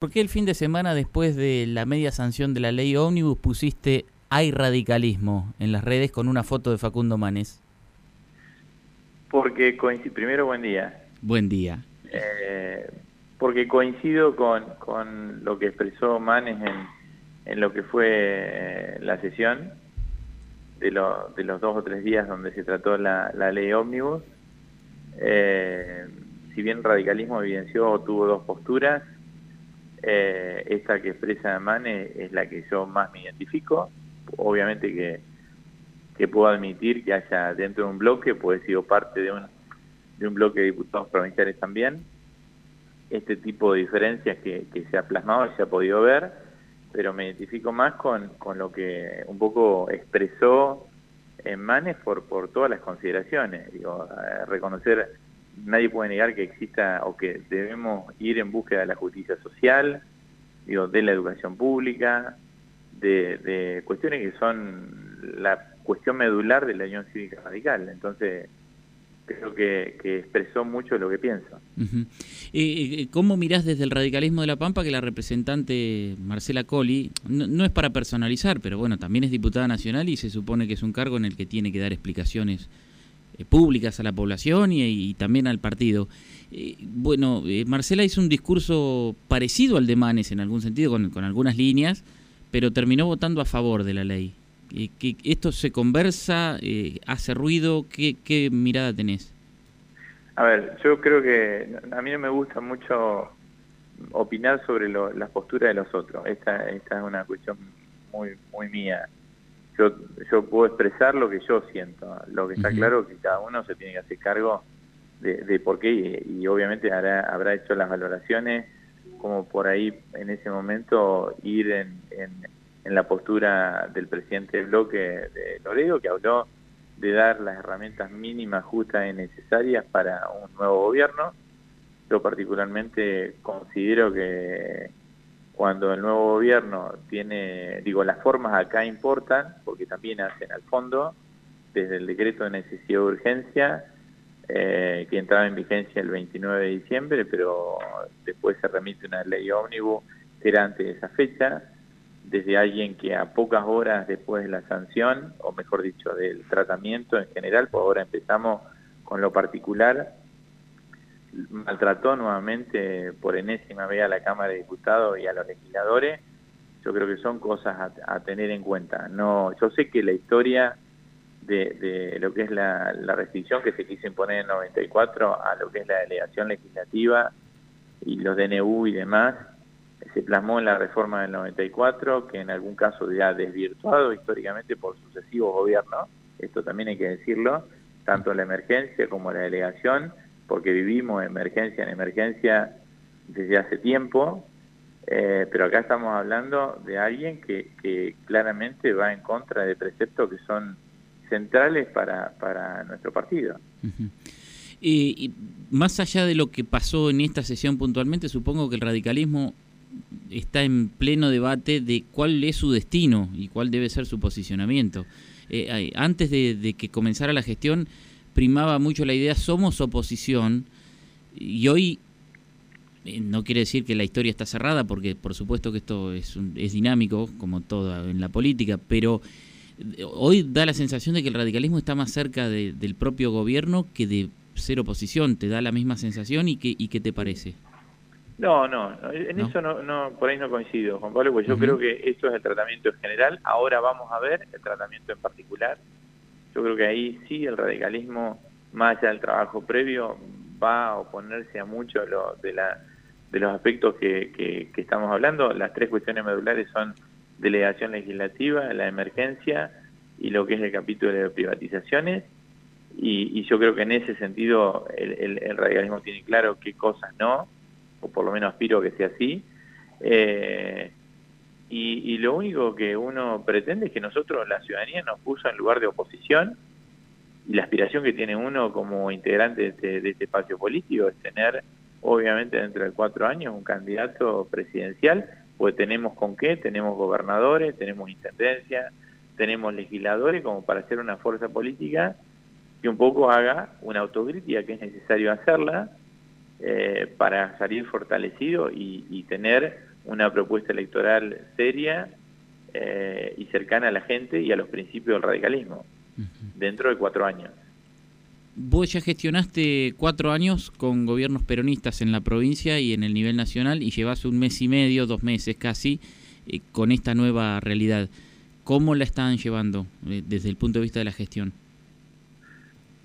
¿Por qué el fin de semana después de la media sanción de la ley ómnibus pusiste hay radicalismo en las redes con una foto de Facundo Manes? Porque coincido, primero buen día. Buen día. Eh, porque coincido con, con, lo que expresó Manes en, en lo que fue eh, la sesión de, lo, de, los dos o tres días donde se trató la, la ley ómnibus. Eh, si bien radicalismo evidenció o tuvo dos posturas, eh, esta que expresa Mane es la que yo más me identifico. Obviamente que, que puedo admitir que haya dentro de un bloque, pues he sido parte de un, de un bloque de diputados provinciales también, este tipo de diferencias que, se ha plasmado y se ha podido ver, pero me identifico más con, con lo que un poco expresó en Manes por, por todas las consideraciones. Digo, reconocer nadie puede negar que exista o que debemos ir en búsqueda de la justicia social, digo, de la educación pública, de, cuestiones que son la cuestión medular de la Unión Cívica Radical. Entonces, creo que, expresó mucho lo que pienso. Uh ¿Cómo mirás desde el radicalismo de La Pampa que la representante Marcela Colli, no, es para personalizar, pero bueno, también es diputada nacional y se supone que es un cargo en el que tiene que dar explicaciones eh, públicas a la población y, también al partido. Eh, bueno, eh, Marcela hizo un discurso parecido al de Manes en algún sentido, con, algunas líneas, pero terminó votando a favor de la ley. ¿Esto se conversa, hace ruido? ¿Qué, mirada tenés? A ver, yo creo que a mí no me gusta mucho opinar sobre las posturas de los otros. Esta, esta es una cuestión muy, muy mía yo, yo puedo expresar lo que yo siento. Lo que está claro es que cada uno se tiene que hacer cargo de, por qué y, obviamente habrá hecho las valoraciones como por ahí en ese momento ir en, en, la postura del presidente del bloque de Loredo que habló de dar las herramientas mínimas, justas y necesarias para un nuevo gobierno. Yo particularmente considero que cuando el nuevo gobierno tiene, digo, las formas acá importan, porque también hacen al fondo, desde el decreto de necesidad de urgencia, eh, que entraba en vigencia el 29 de diciembre, pero después se remite una ley ómnibus que era antes de esa fecha, desde alguien que a pocas horas después de la sanción, o mejor dicho, del tratamiento en general, pues ahora empezamos con lo particular, maltrató nuevamente por enésima vez a la Cámara de Diputados y a los legisladores, yo creo que son cosas a, tener en cuenta. No, yo sé que la historia de, lo que es la, restricción que se quiso imponer en 94 a lo que es la delegación legislativa y los DNU y demás, se plasmó en la reforma del 94, que en algún caso ya desvirtuado históricamente por sucesivos gobiernos, esto también hay que decirlo, tanto la emergencia como la delegación, porque vivimos emergencia en emergencia desde hace tiempo, eh, pero acá estamos hablando de alguien que, claramente va en contra de preceptos que son centrales para, para nuestro partido. y más allá de lo que pasó en esta sesión puntualmente, supongo que el radicalismo está en pleno debate de cuál es su destino y cuál debe ser su posicionamiento. Eh, antes de que comenzara la gestión, primaba mucho la idea somos oposición y hoy eh, no quiere decir que la historia está cerrada porque por supuesto que esto es, es dinámico como todo en la política, pero eh, hoy da la sensación de que el radicalismo está más cerca del propio gobierno que de ser oposición. ¿Te da la misma sensación y qué, y qué te parece? No, no, en eso no, no, por ahí no coincido, Juan Pablo, porque yo creo que esto es el tratamiento en general. Ahora vamos a ver el tratamiento en particular. Yo creo que ahí sí el radicalismo, más allá del trabajo previo, va a oponerse a mucho de, la, de los aspectos que, estamos hablando. Las tres cuestiones medulares son delegación legislativa, la emergencia y lo que es el capítulo de privatizaciones. Y, yo creo que en ese sentido el, radicalismo tiene claro qué cosas no, o por lo menos aspiro que sea así. Eh, y, lo único que uno pretende es que nosotros, la ciudadanía, nos puso en lugar de oposición. Y la aspiración que tiene uno como integrante de este, de este espacio político es tener, obviamente, dentro de cuatro años un candidato presidencial, pues tenemos con qué, tenemos gobernadores, tenemos intendencia, tenemos legisladores como para hacer una fuerza política que un poco haga una autocrítica que es necesario hacerla eh, para salir fortalecido y, y tener una propuesta electoral seria eh, y cercana a la gente y a los principios del radicalismo, dentro de cuatro años. Vos ya gestionaste cuatro años con gobiernos peronistas en la provincia y en el nivel nacional y llevas un mes y medio, dos meses casi, eh, con esta nueva realidad. ¿Cómo la están llevando eh, desde el punto de vista de la gestión?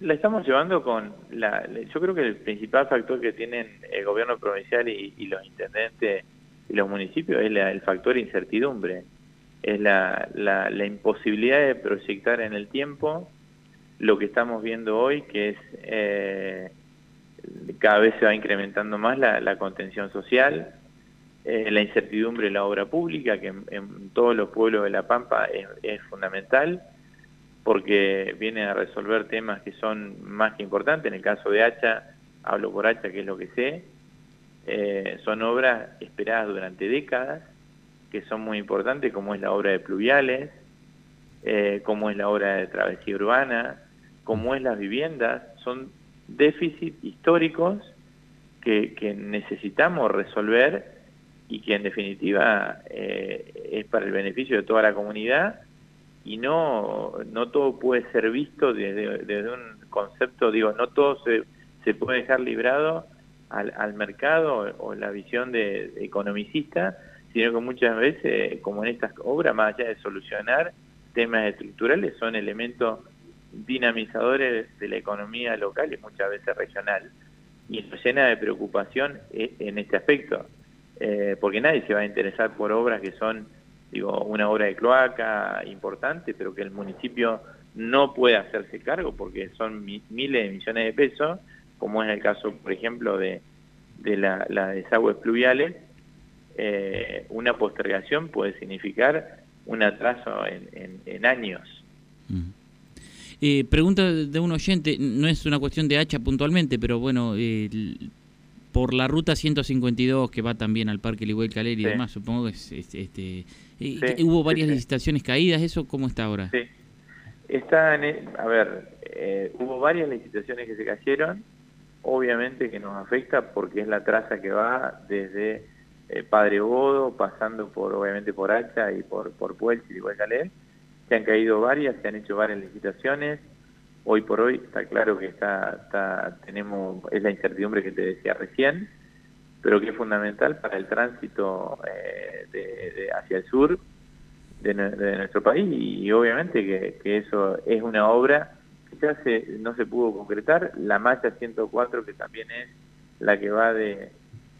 La estamos llevando con la, yo creo que el principal factor que tienen el gobierno provincial y, los intendentes y los municipios es el factor incertidumbre, es la, la, imposibilidad de proyectar en el tiempo lo que estamos viendo hoy, que es eh, cada vez se va incrementando más la, contención social, eh, la incertidumbre en la obra pública, que en, todos los pueblos de La Pampa es fundamental, porque viene a resolver temas que son más que importantes. En el caso de Hacha, hablo por Hacha, que es lo que sé, eh, son obras esperadas durante décadas, que son muy importantes, como es la obra de pluviales, eh, como es la obra de travesía urbana, como es las viviendas, son déficits históricos que, necesitamos resolver y que en definitiva eh, es para el beneficio de toda la comunidad. Y no, no todo puede ser visto desde, desde un concepto, digo, no todo se, se puede dejar librado al, al mercado o, la visión de, economicista, sino que muchas veces, como en estas obras, más allá de solucionar temas estructurales, son elementos dinamizadores de la economía local y muchas veces regional. Y nos llena de preocupación eh, en este aspecto, eh, porque nadie se va a interesar por obras que son digo, una obra de cloaca importante, pero que el municipio no puede hacerse cargo porque son miles de millones de pesos, como es el caso, por ejemplo, de, de la, desagües pluviales, eh, una postergación puede significar un atraso en, en, años. Mm. Eh, pregunta de un oyente, no es una cuestión de hacha puntualmente, pero bueno, eh, por la ruta 152 que va también al Parque Ligüey Caler y demás, supongo que es, este, ¿Hubo varias licitaciones caídas? ¿Eso cómo está ahora? Sí. Está a ver, eh, hubo varias licitaciones que se cayeron, obviamente que nos afecta porque es la traza que va desde eh, Padre Bodo, pasando por obviamente por Hacha y por, por Puelch y Calé. Se han caído varias, se han hecho varias licitaciones. Hoy por hoy está claro que está, está tenemos es la incertidumbre que te decía recién pero que es fundamental para el tránsito eh, de, hacia el sur de, nuestro país y, obviamente que, eso es una obra ya se, no se pudo concretar, la malla 104 que también es la que va de,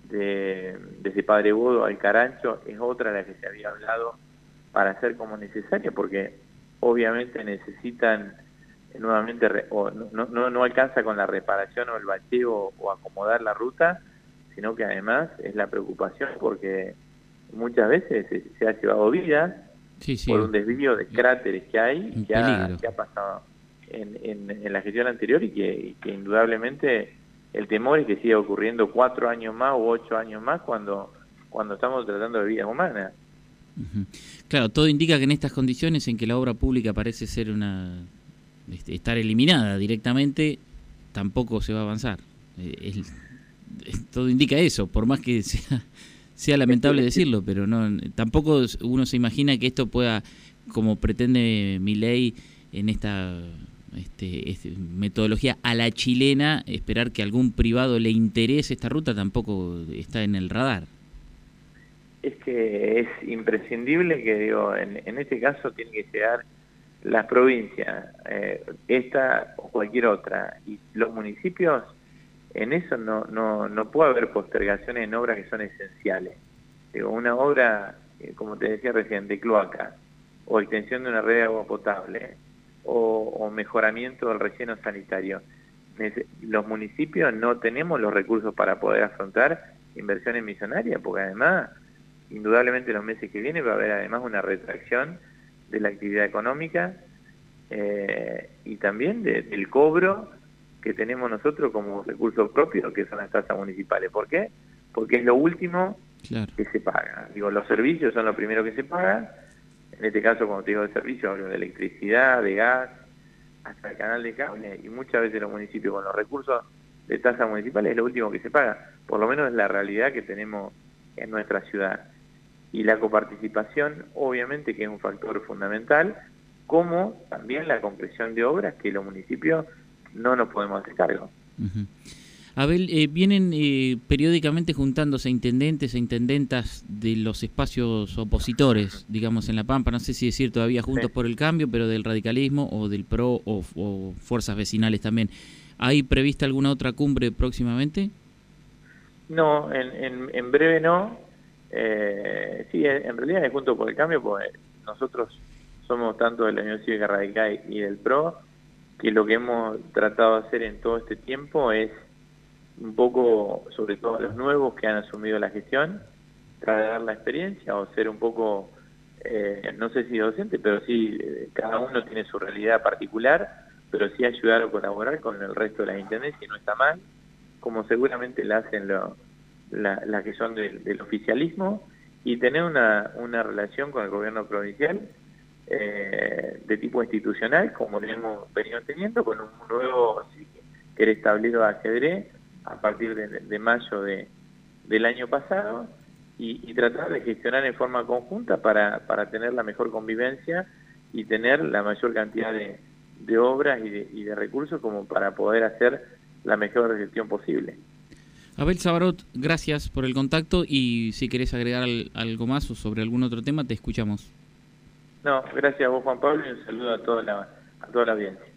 desde Padre Bodo al Carancho es otra de la que se había hablado para hacer como necesaria porque obviamente necesitan nuevamente o no, no, no alcanza con la reparación o el bacheo o acomodar la ruta sino que además es la preocupación porque muchas veces se, ha llevado vida por un desvío de cráteres que hay, que ha, que ha, pasado en, en, la gestión anterior y que, indudablemente el temor es que siga ocurriendo cuatro años más o ocho años más cuando, cuando estamos tratando de vidas humanas. Claro, todo indica que en estas condiciones en que la obra pública parece ser una este, estar eliminada directamente, tampoco se va a avanzar. Eh, todo indica eso, por más que sea, sea lamentable decirlo, pero no tampoco uno se imagina que esto pueda, como pretende mi ley en esta este, este, metodología a la chilena, esperar que algún privado le interese esta ruta tampoco está en el radar. Es que es imprescindible que, digo, en, este caso tiene que llegar las provincias, eh, esta o cualquier otra, y los municipios en eso no, no, no puede haber postergaciones en obras que son esenciales. Digo, una obra, eh, como te decía recién, de cloaca, o extensión de una red de agua potable, o, mejoramiento del relleno sanitario. Los municipios no tenemos los recursos para poder afrontar inversiones millonarias, porque además, indudablemente los meses que vienen va a haber además una retracción de la actividad económica eh, y también del cobro que tenemos nosotros como recursos propios, que son las tasas municipales. ¿Por qué? Porque es lo último que se paga. Digo, los servicios son lo primero que se pagan. En este caso, como te digo de servicio, hablo de electricidad, de gas, hasta el canal de cable. Y muchas veces los municipios con los recursos de tasas municipales es lo último que se paga. Por lo menos es la realidad que tenemos en nuestra ciudad. y la coparticipación obviamente que es un factor fundamental, como también la compresión de obras que los municipios no nos podemos hacer cargo. Abel, eh, vienen eh, periódicamente juntándose intendentes e intendentas de los espacios opositores, digamos, en La Pampa, no sé si decir todavía Juntos por el Cambio, pero del radicalismo o del PRO o, fuerzas vecinales también. ¿Hay prevista alguna otra cumbre próximamente? No, en, en, breve no. Eh, sí, en realidad es Juntos por el Cambio, porque nosotros somos tanto de la Unión Cívica Radical y del PRO, que lo que hemos tratado de hacer en todo este tiempo es un poco, sobre todo los nuevos que han asumido la gestión, traer la experiencia o ser un poco, eh, no sé si docente, pero sí, eh, cada uno tiene su realidad particular, pero sí ayudar o colaborar con el resto de las intendencias, y no está mal, como seguramente la hacen las que son del, oficialismo, y tener una, relación con el gobierno provincial eh, de tipo institucional, como lo hemos venido teniendo, con un nuevo que era establecido ajedrez, a partir de, mayo de, del año pasado y, tratar de gestionar en forma conjunta para, para tener la mejor convivencia y tener la mayor cantidad de, de obras y de, y de, recursos como para poder hacer la mejor gestión posible. Abel Sabarot, gracias por el contacto y si querés agregar algo más o sobre algún otro tema, te escuchamos. No, gracias a vos Juan Pablo y un saludo a toda la, a toda la audiencia.